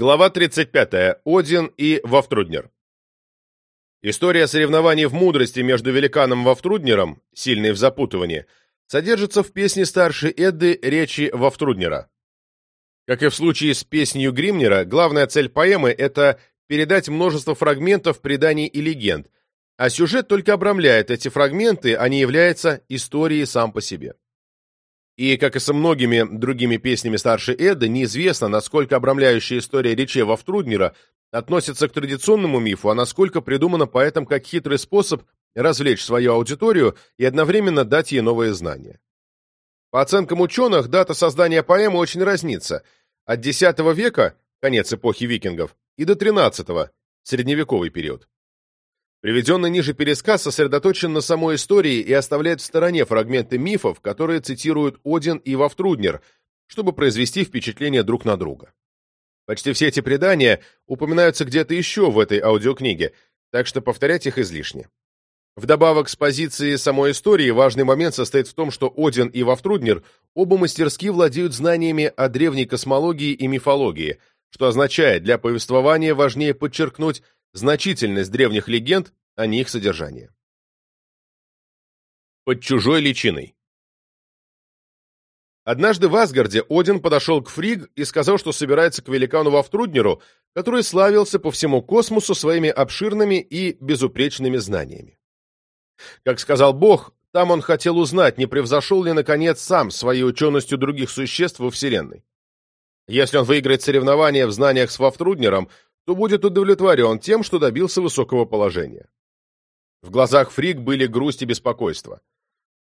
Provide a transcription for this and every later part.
Глава 35. Один и Вафтруднер. История соревнований в мудрости между великаном Вафтруднером, сильный в запутывании, содержится в песне старшей Эдды речи Вафтруднера. Как и в случае с песнью Гримнера, главная цель поэмы – это передать множество фрагментов преданий и легенд, а сюжет только обрамляет эти фрагменты, а не является историей сам по себе. И, как и со многими другими песнями старшей Эдды, неизвестно, насколько обрамляющая история речей Вафтруднера относится к традиционному мифу, а насколько придумана поэтом как хитрый способ развлечь свою аудиторию и одновременно дать ей новые знания. По оценкам ученых, дата создания поэмы очень разнится. От X века, конец эпохи викингов, и до XIII, средневековый период. Приведенный ниже пересказ сосредоточен на самой истории и оставляет в стороне фрагменты мифов, которые цитируют Один и Вафтруднер, чтобы произвести впечатление друг на друга. Почти все эти предания упоминаются где-то еще в этой аудиокниге, так что повторять их излишне. Вдобавок с позиции самой истории важный момент состоит в том, что Один и Вафтруднер оба мастерски владеют знаниями о древней космологии и мифологии, что означает, для повествования важнее подчеркнуть значительность древних легенд, а не их содержание. Под чужой личиной Однажды в Асгарде Один подошел к Фриг и сказал, что собирается к великану Вафтруднеру, который славился по всему космосу своими обширными и безупречными знаниями. Как сказал Бог, там он хотел узнать, не превзошел ли, наконец, сам своей ученостью других существ во Вселенной. Если он выиграет соревнование в знаниях с Вафтруднером, то будет удовлетворен тем, что добился высокого положения. В глазах Фриг были грусть и беспокойство.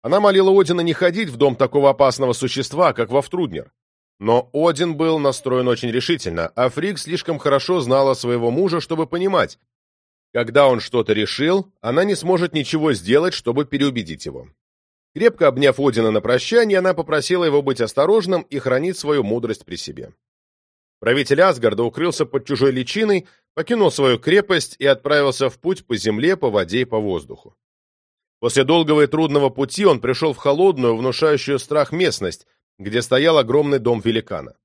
Она молила Одина не ходить в дом такого опасного существа, как Вафтруднер. Но Один был настроен очень решительно, а Фриг слишком хорошо знала своего мужа, чтобы понимать, когда он что-то решил, она не сможет ничего сделать, чтобы переубедить его. Крепко обняв Одина на прощание, она попросила его быть осторожным и хранить свою мудрость при себе. Правитель Асгарда укрылся под чужой личиной, покинул свою крепость и отправился в путь по земле, по воде и по воздуху. После долгого и трудного пути он пришел в холодную, внушающую страх местность, где стоял огромный дом великана.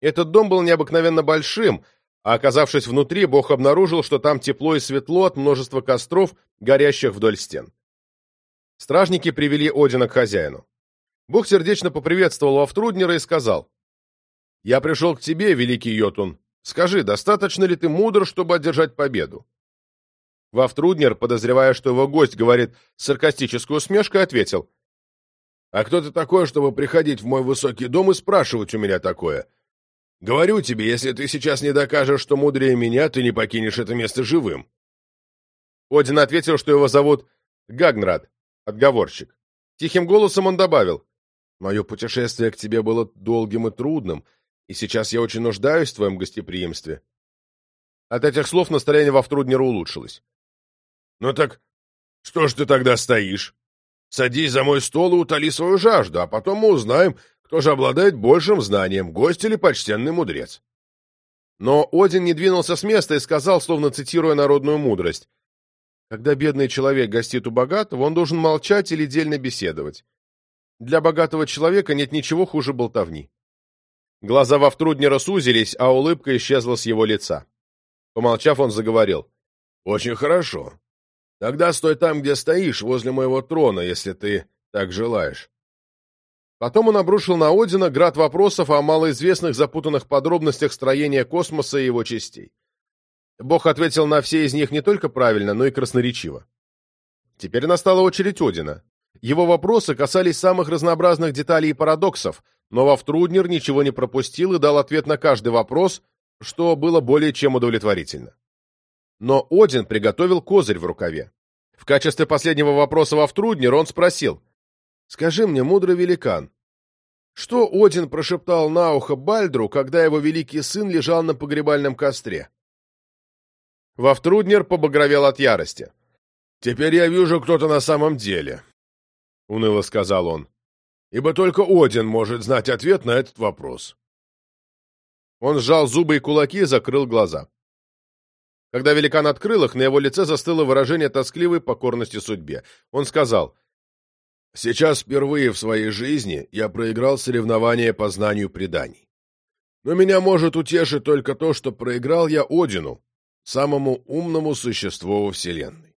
Этот дом был необыкновенно большим, а оказавшись внутри, Бог обнаружил, что там тепло и светло от множества костров, горящих вдоль стен. Стражники привели Одина к хозяину. Бог сердечно поприветствовал Вафтруднера и сказал, я пришел к тебе, великий Йотун. Скажи, достаточно ли ты мудр, чтобы одержать победу?» Вафтруднер, подозревая, что его гость говорит с саркастической ответил. «А кто ты такой, чтобы приходить в мой высокий дом и спрашивать у меня такое? Говорю тебе, если ты сейчас не докажешь, что мудрее меня, ты не покинешь это место живым». Один ответил, что его зовут Гагнрад, отговорщик. Тихим голосом он добавил. «Мое путешествие к тебе было долгим и трудным, — и сейчас я очень нуждаюсь в твоем гостеприимстве». От этих слов настроение во Втруднера улучшилось. «Ну так что ж ты тогда стоишь? Садись за мой стол и утоли свою жажду, а потом мы узнаем, кто же обладает большим знанием, гость или почтенный мудрец». Но Один не двинулся с места и сказал, словно цитируя народную мудрость, «Когда бедный человек гостит у богатого, он должен молчать или дельно беседовать. Для богатого человека нет ничего хуже болтовни». Глаза Вафтруднера сузились, а улыбка исчезла с его лица. Помолчав, он заговорил. «Очень хорошо. Тогда стой там, где стоишь, возле моего трона, если ты так желаешь». Потом он обрушил на Одина град вопросов о малоизвестных запутанных подробностях строения космоса и его частей. Бог ответил на все из них не только правильно, но и красноречиво. Теперь настала очередь Одина. Его вопросы касались самых разнообразных деталей и парадоксов, но Вафтруднер ничего не пропустил и дал ответ на каждый вопрос, что было более чем удовлетворительно. Но Один приготовил козырь в рукаве. В качестве последнего вопроса Вафтруднер он спросил, «Скажи мне, мудрый великан, что Один прошептал на ухо Бальдру, когда его великий сын лежал на погребальном костре?» Вафтруднер побагровел от ярости. «Теперь я вижу, кто-то на самом деле», — уныло сказал он ибо только Один может знать ответ на этот вопрос. Он сжал зубы и кулаки и закрыл глаза. Когда великан открыл их, на его лице застыло выражение тоскливой покорности судьбе. Он сказал, «Сейчас впервые в своей жизни я проиграл соревнование по знанию преданий. Но меня может утешить только то, что проиграл я Одину, самому умному существу во Вселенной.